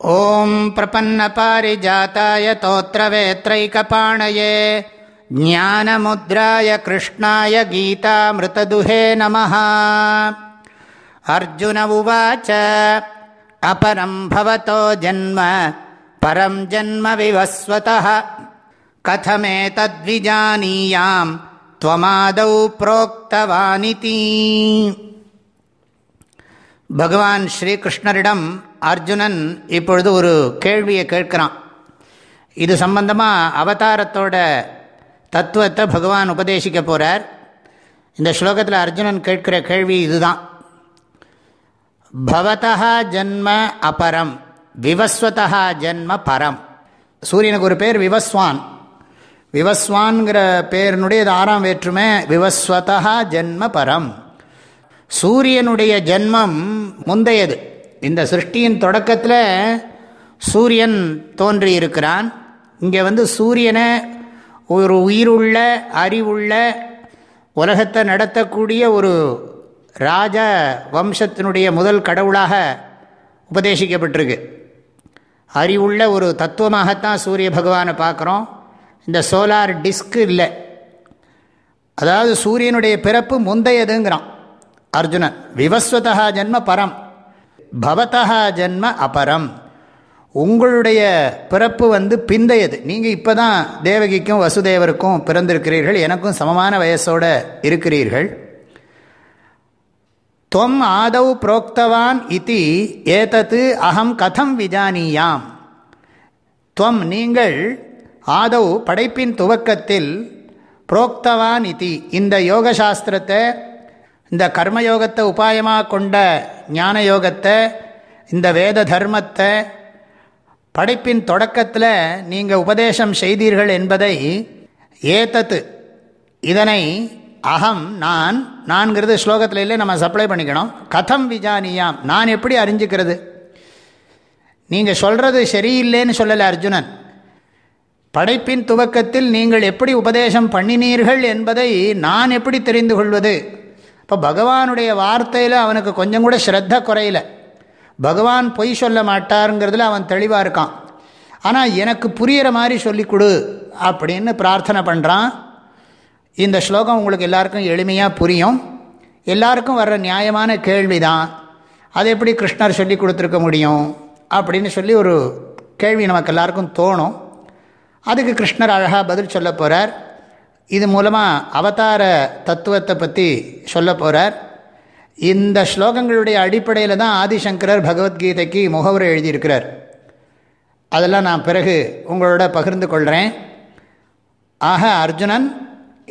ॐ प्रपन्नपारिजाताय तोत्रवेत्रैकपाणये ज्ञानमुद्राय कृष्णाय गीतामृतदुहे नमः। अर्जुनमुवाच अपरं भवतो जन्म परं जन्मविवस्वतः कथमेतद्विजानीयां त्वमादौ प्रोक्तवानिति। भगवान् श्रीकृष्णरिडम् அர்ஜுனன் இப்பொழுது ஒரு கேள்வியை கேட்கிறான். இது சம்பந்தமாக அவதாரத்தோட தத்துவத்தை பகவான் உபதேசிக்க போகிறார் இந்த ஸ்லோகத்தில் அர்ஜுனன் கேட்கிற கேள்வி இதுதான். பவதா ஜன்ம அபரம் விவஸ்வதா ஜன்ம பரம். சூரியனுக்கு ஒரு பேர் விவஸ்வான். விவஸ்வான்கிற பேரினுடைய ஆறாம் வேற்றுமை விவஸ்வதா ஜென்ம பரம். சூரியனுடைய ஜென்மம் முந்தையது. இந்த சிருஷ்டியின் தொடக்கத்தில் சூரியன் தோன்றியிருக்கிறான். இங்கே வந்து சூரியனை ஒரு உயிருள்ள அறிவுள்ள உலகத்தை நடத்தக்கூடிய ஒரு ராஜ வம்சத்தினுடைய முதல் கடவுளாக உபதேசிக்கப்பட்டிருக்கு. அறிவுள்ள ஒரு தத்துவமாகத்தான் சூரிய பகவானை பார்க்குறோம். இந்த சோலார் டிஸ்க்கு இல்லை. அதாவது சூரியனுடைய பிறப்பு முந்தையதுங்கிறான். அர்ஜுனன் விவஸ்வதா ஜென்ம பரம். பவதா ஜென்ம அபரம். உங்களுடைய பிறப்பு வந்து பிந்தையது. நீங்கள் இப்போ தான் தேவகிக்கும் வசுதேவருக்கும் பிறந்திருக்கிறீர்கள். எனக்கும் சமமான வயசோடு இருக்கிறீர்கள். தொம் ஆதவ் புரோக்தவான் இத்தி ஏதத்து அகம் கதம் விஜானியாம். துவம் நீங்கள் ஆதவ் படைப்பின் துவக்கத்தில் புரோக்தவான் இத்தி இந்த யோகசாஸ்திரத்தை இந்த கர்மயோகத்தை உபாயமாக கொண்ட ஞான யோகத்தை இந்த வேத தர்மத்தை படைப்பின் தொடக்கத்தில் நீங்கள் உபதேசம் செய்தீர்கள் என்பதை ஏத்தத்து இதனை அகம் நான் நான்கிறது ஸ்லோகத்தில் இல்லை நம்ம சப்ளை பண்ணிக்கணும். கதம் விஜானியாம் நான் எப்படி அறிஞ்சிக்கிறது? நீங்கள் சொல்கிறது சரியில்லைன்னு சொல்லலை அர்ஜுனன். படைப்பின் துவக்கத்தில் நீங்கள் எப்படி உபதேசம் பண்ணினீர்கள் என்பதை நான் எப்படி தெரிந்து கொள்வது? இப்போ பகவானுடைய வார்த்தையில் அவனுக்கு கொஞ்சம் கூட ஸ்ரத்த குறையில. பகவான் பொய் சொல்ல மாட்டாருங்கிறதுல அவன் தெளிவாக இருக்கான். ஆனால் எனக்கு புரிகிற மாதிரி சொல்லி கொடு அப்படின்னு பிரார்த்தனை பண்ணுறான் இந்த ஸ்லோகம் உங்களுக்கு எல்லாருக்கும் எளிமையாக புரியும். எல்லாருக்கும் வர்ற நியாயமான கேள்வி தான் அது எப்படி கிருஷ்ணர் சொல்லி கொடுத்துருக்க முடியும் அப்படின்னு சொல்லி ஒரு கேள்வி நமக்கு எல்லாருக்கும் தோணும். அதுக்கு கிருஷ்ணர் அழகாக பதில் சொல்ல போகிறார் இது மூலமாக அவதார தத்துவத்தை பற்றி சொல்ல போகிறார் இந்த ஸ்லோகங்களுடைய அடிப்படையில் தான் ஆதிசங்கரர் பகவத்கீதைக்கு முகவரை எழுதியிருக்கிறார். அதெல்லாம் நான் பிறகு உங்களோட பகிர்ந்து கொள்கிறேன் ஆக அர்ஜுனன்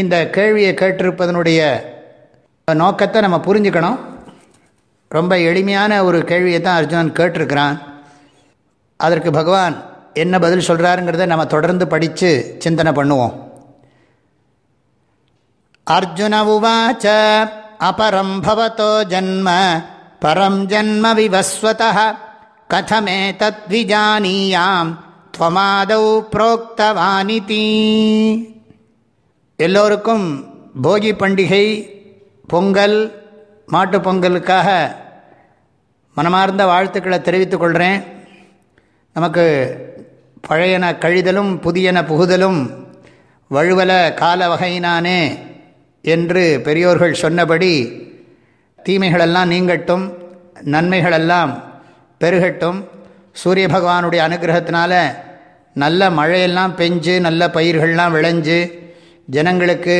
இந்த கேள்வியை கேட்டிருப்பதனுடைய நோக்கத்தை நம்ம புரிஞ்சுக்கணும். ரொம்ப எளிமையான ஒரு கேள்வியை தான் அர்ஜுனன் கேட்டிருக்கிறான். அதற்கு பகவான் என்ன பதில் சொல்கிறாருங்கிறத நம்ம தொடர்ந்து படித்து சிந்தனை பண்ணுவோம். அர்ஜுன உவாச்ச அபரம் பவத்தோ ஜன்ம பரம் ஜன்ம விவஸ்வத கதமே தத்விஜானியாம் துவமாதௌ புரோக்தவானிதி. எல்லோருக்கும் போகி பண்டிகை பொங்கல் மாட்டு பொங்கலுக்காக மனமார்ந்த வாழ்த்துக்களை தெரிவித்துக் கொள்கிறேன் நமக்கு பழையன கழிதலும் புதியன புகுதலும் வழுவல கால வகையினானே என்று பெரியோர்கள் சொன்னபடி தீமைகளெல்லாம் நீங்கட்டும் நன்மைகளெல்லாம் பெருகட்டும். சூரிய பகவானுடைய அனுகிரகத்தினால நல்ல மழையெல்லாம் பெஞ்சு நல்ல பயிர்கள்லாம் விளைஞ்சு ஜனங்களுக்கு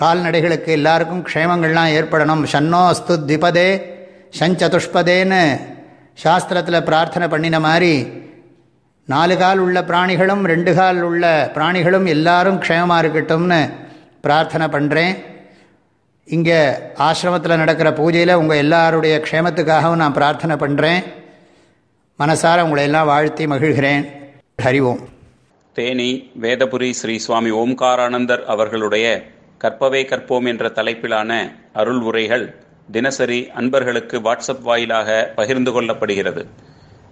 கால்நடைகளுக்கு எல்லாருக்கும் க்ஷேமங்கள்லாம் ஏற்படணும். ஷன்னோ அஸ்து திபதே சஞ்சதுஷ்பதேன்னு சாஸ்திரத்தில் பிரார்த்தனை பண்ணின மாதிரி நாலு கால் உள்ள பிராணிகளும் ரெண்டு கால் உள்ள பிராணிகளும் எல்லாரும் க்ஷேமமாக இருக்கட்டும்னு பிரார்த்தனை பண்ணுறேன் இங்கே ஆசிரமத்தில் நடக்கிற பூஜையில் உங்கள் எல்லாருடைய க்ஷேமத்துக்காகவும் நான் பிரார்த்தனை பண்ணுறேன் மனசார உங்களை எல்லாம் வாழ்த்தி மகிழ்கிறேன். ஹரிவோம் தேனி வேதபுரி ஸ்ரீ சுவாமி ஓம்காரானந்தர் அவர்களுடைய கற்பவே கற்போம் என்ற தலைப்பிலான அருள் உரைகள் தினசரி அன்பர்களுக்கு வாட்ஸ்அப் வாயிலாக பகிர்ந்து கொள்ளப்படுகிறது.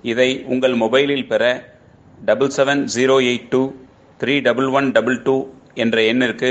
இதை உங்கள் மொபைலில் பெற double seven zero eight two three double one double two என்ற எண்ணிற்கு